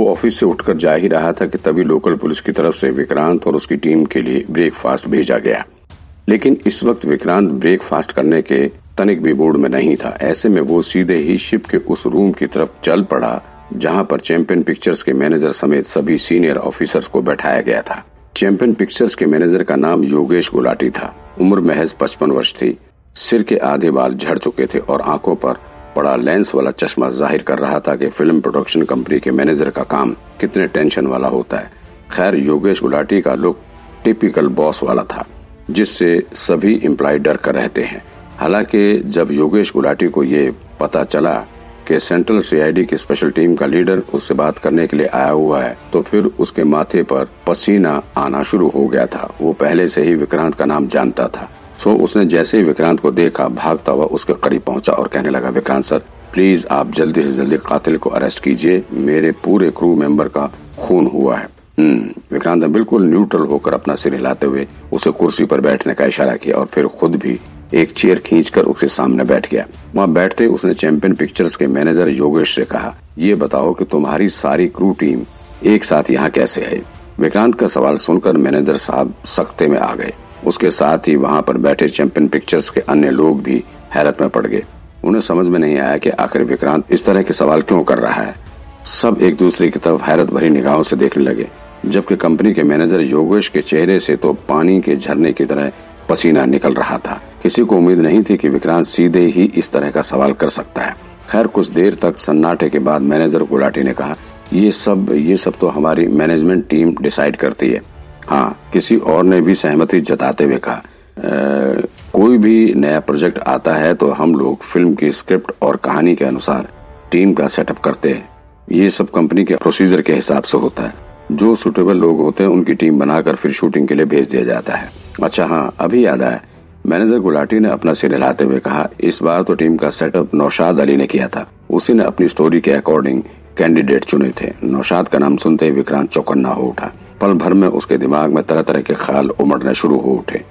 वो ऑफ़िस से उठकर जा ही रहा था कि तभी लोकल पुलिस की तरफ़ से विक्रांत और उसकी टीम के लिए ब्रेकफास्ट भेजा गया। लेकिन इस वक्त विक्रांत ब्रेकफास्ट करने के तनिक भी बोर्ड में नहीं था। ऐसे में वो सीधे ही शिप के उस रूम की तरफ़ चल पड़ा, जहाँ पर चैंपियन पिक्चर्स के मैनेजर समेत सभी सीनियर ऑफिसर्स को बैठाया गया था। चैंपियन पिक्चर्स के मैनेजर का नाम योगेश गुलाटी था। उम्र महज पचपन वर्ष थी। सिर के आधे बाल झड़ चुके थे और आँखों पर बड़ा लेंस वाला चश्मा ज़ाहिर कर रहा था कि फ़िल्म प्रोडक्शन कंपनी के मैनेजर का काम कितने टेंशन वाला होता है। खैर, योगेश गुलाटी का लुक टिपिकल बॉस वाला था, जिससे सभी एम्प्लॉय डर कर रहते हैं। हालाँकि जब योगेश गुलाटी को ये पता चला कि सेंट्रल सीआईडी की स्पेशल टीम का लीडर उससे बात करने के लिए आया हुआ है तो फिर उसके माथे पर पसीना आना शुरू हो गया था। वो पहले से ही विक्रांत का नाम जानता था। सो उसने जैसे ही विक्रांत को देखा भागता हुआ उसके करीब पहुँचा और कहने लगा विक्रांत सर प्लीज़ आप जल्दी से जल्दी कातिल को अरेस्ट कीजिए। मेरे पूरे क्रू मेंबर का खून हुआ है। हम्म, विक्रांत ने बिल्कुल न्यूट्रल होकर अपना सिर हिलाते हुए उसे कुर्सी पर बैठने का इशारा किया और फिर खुद भी एक चेयर खींचकर उसके सामने बैठ गया। वहाँ बैठते उसने चैंपियन पिक्चर्स के मैनेजर योगेश से कहा ये बताओ कि तुम्हारी सारी क्रू टीम एक साथ यहाँ कैसे है विक्रांत का सवाल सुनकर मैनेजर साहब सख्ते में आ गए। उसके साथ ही वहाँ पर बैठे चैंपियन पिक्चर्स के अन्य लोग भी हैरत में पड़ गए। उन्हें समझ में नहीं आया कि आखिर विक्रांत इस तरह के सवाल क्यों कर रहा है। सब एक दूसरे की तरफ़ हैरत भरी निगाहों से देखने लगे, जबकि कंपनी के मैनेजर योगेश के चेहरे से तो पानी के झरने की तरह पसीना निकल रहा था। किसी को उम्मीद नहीं थी कि विक्रांत सीधे ही इस तरह का सवाल कर सकता है। खैर, कुछ देर तक सन्नाटे के बाद मैनेजर गुलाटी ने कहा, ये सब ये सब तो हमारी मैनेजमेंट टीम डिसाइड करती है। हाँ किसी और ने भी सहमति जताते हुए कहा। कोई भी नया प्रोजेक्ट आता है तो हम लोग फ़िल्म की स्क्रिप्ट और कहानी के अनुसार टीम का सेटअप करते हैं। ये सब कंपनी के प्रोसीजर के हिसाब से होता है। जो सुटेबल लोग होते हैं, उनकी टीम बनाकर फिर शूटिंग के लिए भेज दिया जाता है। अच्छा हाँ अभी याद आया। मैनेजर गुलाटी ने अपना सिर हिलाते हुए कहा, इस बार तो टीम का सेटअप नौशाद अली ने किया था। उसी ने अपनी स्टोरी के अकॉर्डिंग कैंडिडेट चुने थे। नौशाद का नाम सुनते ही विक्रांत चौकन्ना हो उठा। पल भर में उसके दिमाग में तरह तरह के ख्याल उमड़ने शुरू हो उठे।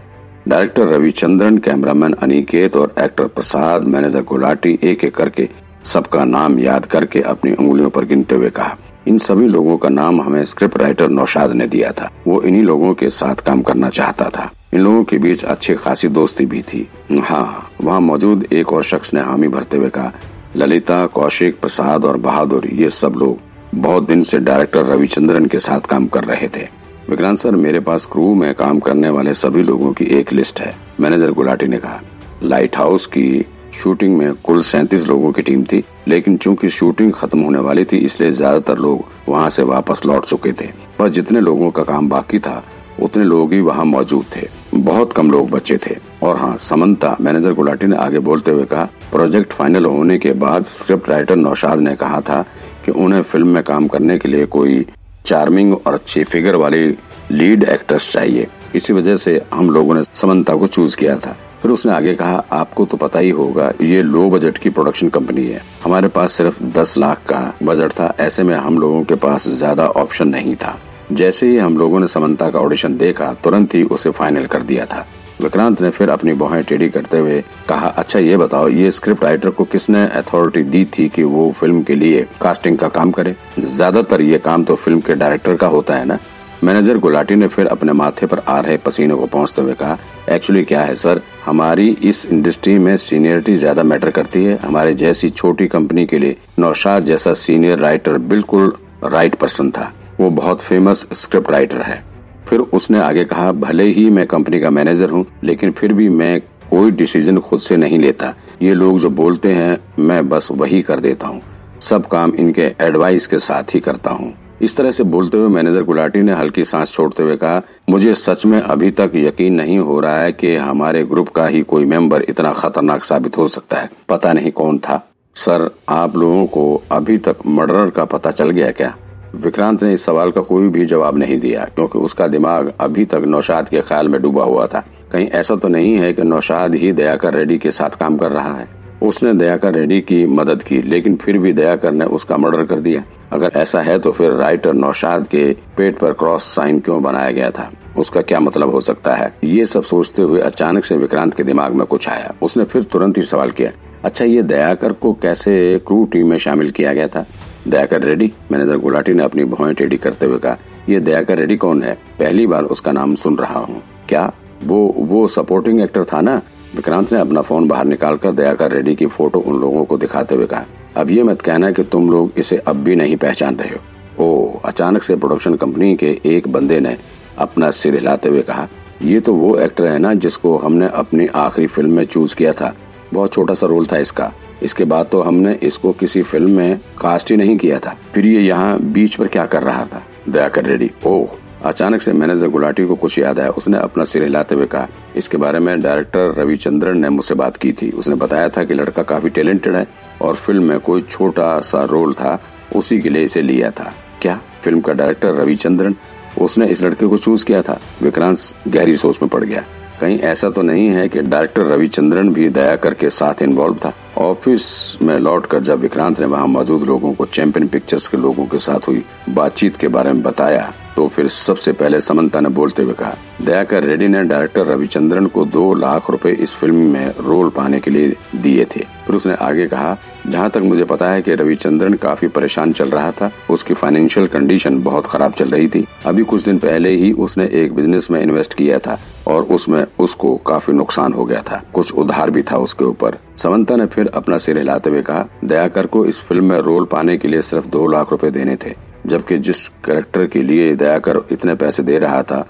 डायरेक्टर रविचंद्रन, कैमरामैन अनिकेत और एक्टर प्रसाद, मैनेजर गुलाटी एक एक करके सबका नाम याद करके अपनी उंगलियों पर गिनते हुए कहा, इन सभी लोगों का नाम हमें स्क्रिप्ट राइटर नौशाद ने दिया था। वो इन्हीं लोगों के साथ काम करना चाहता था। इन लोगों के बीच अच्छी खासी दोस्ती भी थी। हाँ वहाँ मौजूद एक और शख्स ने हामी भरते हुए कहा, ललिता, कौशिक, प्रसाद और बहादुर, ये सब लोग बहुत दिन से डायरेक्टर रविचंद्रन के साथ काम कर रहे थे। विक्रांत सर, मेरे पास क्रू में काम करने वाले सभी लोगों की एक लिस्ट है मैनेजर गुलाटी ने कहा। लाइट हाउस की शूटिंग में कुल सैतीस लोगों की टीम थी, लेकिन चूँकि शूटिंग खत्म होने वाली थी, इसलिए ज़्यादातर लोग वहाँ से वापस लौट चुके थे। पर जितने लोगों का काम बाकी था, उतने लोग ही वहाँ मौजूद थे। बहुत कम लोग बचे थे। और हाँ समंता मैनेजर गुलाटी ने आगे बोलते हुए कहा प्रोजेक्ट फाइनल होने के बाद स्क्रिप्ट राइटर नौशाद ने कहा था कि उन्हें फ़िल्म में काम करने के लिए कोई चार्मिंग और अच्छी फिगर वाली लीड एक्ट्रेस चाहिए। इसी वजह से हम लोगों ने समंता को चूज़ किया था। फिर उसने आगे कहा, आपको तो पता ही होगा, ये लो बजट की प्रोडक्शन कंपनी है। हमारे पास सिर्फ़ दस लाख का बजट था। ऐसे में हम लोगों के पास ज़्यादा ऑप्शन नहीं था। जैसे ही हम लोगों ने समंता का ऑडिशन देखा, तुरंत ही उसे फाइनल कर दिया था। विक्रांत ने फिर अपनी बहें टेढ़ी करते हुए कहा अच्छा ये बताओ, ये स्क्रिप्ट राइटर को किसने अथॉरिटी दी थी कि वो फ़िल्म के लिए कास्टिंग का काम करे? ज़्यादातर ये काम तो फ़िल्म के डायरेक्टर का होता है ना? मैनेजर गुलाटी ने फिर अपने माथे पर आ रहे पसीने को पहुँचते हुए कहा एक्चुअली क्या है सर हमारी इस इंडस्ट्री में सीनियरिटी ज़्यादा मैटर करती है। हमारे जैसी छोटी कंपनी के लिए नौशाद जैसा सीनियर राइटर बिल्कुल राइट पर्सन था। वो बहुत फ़ेमस स्क्रिप्ट राइटर है। फिर उसने आगे कहा, भले ही मैं कंपनी का मैनेजर हूँ, लेकिन फिर भी मैं कोई डिसीज़न खुद से नहीं लेता। ये लोग जो बोलते हैं, मैं बस वही कर देता हूँ। सब काम इनके एडवाइस के साथ ही करता हूँ। इस तरह से बोलते हुए मैनेजर गुलाटी ने हल्की सांस छोड़ते हुए कहा, मुझे सच में अभी तक यकीन नहीं हो रहा है कि हमारे ग्रुप का ही कोई मेंबर इतना खतरनाक साबित हो सकता है। पता नहीं कौन था। सर, आप लोगों को अभी तक मर्डर का पता चल गया क्या? विक्रांत ने इस सवाल का कोई भी जवाब नहीं दिया, क्योंकि उसका दिमाग अभी तक नौशाद के ख्याल में डूबा हुआ था। कहीं ऐसा तो नहीं है कि नौशाद ही दयाकर रेड्डी के साथ काम कर रहा है। उसने दयाकर रेड्डी की मदद की, लेकिन फिर भी दयाकर ने उसका मर्डर कर दिया। अगर ऐसा है तो फिर राइटर नौशाद के पेट पर क्रॉस साइन क्यों बनाया गया था? उसका क्या मतलब हो सकता है? ये सब सोचते हुए अचानक से विक्रांत के दिमाग में कुछ आया। उसने फिर तुरंत ही सवाल किया अच्छा ये दयाकर को कैसे क्रू टीम में शामिल किया गया था? दयाकर रेड्डी। मैनेजर गुलाटी ने अपनी भौएँ टेढ़ी करते हुए कहा, ये दयाकर रेड्डी कौन है? पहली बार उसका नाम सुन रहा हूँ। क्या? वो वो सपोर्टिंग एक्टर था ना? विक्रांत ने अपना फ़ोन बाहर निकालकर दयाकर रेड्डी की फ़ोटो उन लोगों को दिखाते हुए कहा, अब ये मत कहना कि तुम लोग इसे अब भी नहीं पहचान रहे हो। ओ, अचानक से प्रोडक्शन कंपनी के एक बंदे ने अपना सिर हिलाते हुए कहा, ये तो वो एक्टर है ना जिसको हमने अपनी आखिरी फ़िल्म में चूज़ किया था। बहुत छोटा सा रोल था इसका। इसके बाद तो हमने इसको किसी फ़िल्म में कास्ट ही नहीं किया था। फिर ये यहाँ बीच पर क्या कर रहा था? दयाकर रेड्डी, ओह, अचानक से मैनेजर गुलाटी को कुछ याद आया। उसने अपना सिर हिलाते हुए कहा, इसके बारे में डायरेक्टर रविचंद्रन ने मुझसे बात की थी। उसने बताया था कि लड़का काफ़ी टैलेंटेड है और फ़िल्म में कोई छोटा सा रोल था, उसी के लिए इसे लिया था। क्या? फ़िल्म का डायरेक्टर रविचंद्रन, उसने इस लड़के को चूज़ किया था? विक्रांत गहरी सोच में पड़ गया। कहीं ऐसा तो नहीं है कि डायरेक्टर रविचंद्रन भी दया करके साथ इन्वॉल्व था। ऑफ़िस में लौटकर जब विक्रांत ने वहाँ मौजूद लोगों को चैंपियन पिक्चर्स के लोगों के साथ हुई बातचीत के बारे में बताया तो फिर सबसे पहले समंता ने बोलते हुए कहा, दयाकर रेड्डी ने डायरेक्टर रविचंद्रन को दो लाख रुपए इस फ़िल्म में रोल पाने के लिए दिए थे। फिर उसने आगे कहा, जहाँ तक मुझे पता है कि रविचंद्रन काफ़ी परेशान चल रहा था, उसकी फाइनेंशियल कंडीशन बहुत खराब चल रही थी। अभी कुछ दिन पहले ही उसने एक बिज़नेस में इन्वेस्ट किया था और उसमें उसको काफ़ी नुकसान हो गया था। कुछ उधार भी था उसके ऊपर। समंता ने फिर अपना सिर हिलाते हुए कहा, दयाकर को इस फ़िल्म में रोल पाने के लिए सिर्फ़ दो लाख रुपए देने थे। जबकि जिस करेक्टर के लिए दयाकर इतने पैसे दे रहा था,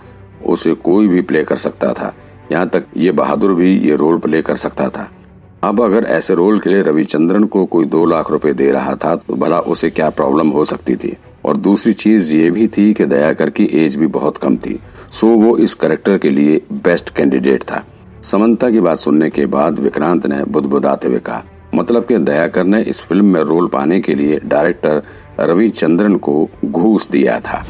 उसे कोई भी प्ले कर सकता था। यहाँ तक ये बहादुर भी ये रोल प्ले कर सकता था। अब अगर ऐसे रोल के लिए रविचंद्रन को कोई दो लाख रुपए दे रहा था तो भला उसे क्या प्रॉब्लम हो सकती थी? और दूसरी चीज़ ये भी थी कि दयाकर की एज भी बहुत कम थी। सो वो इस करेक्टर के लिए बेस्ट कैंडिडेट था। समंता की बात सुनने के बाद विक्रांत ने बुदबुदाते हुए कहा मतलब कि दयाकर ने इस फ़िल्म में रोल पाने के लिए डायरेक्टर रविचंद्रन को घूस दिया था।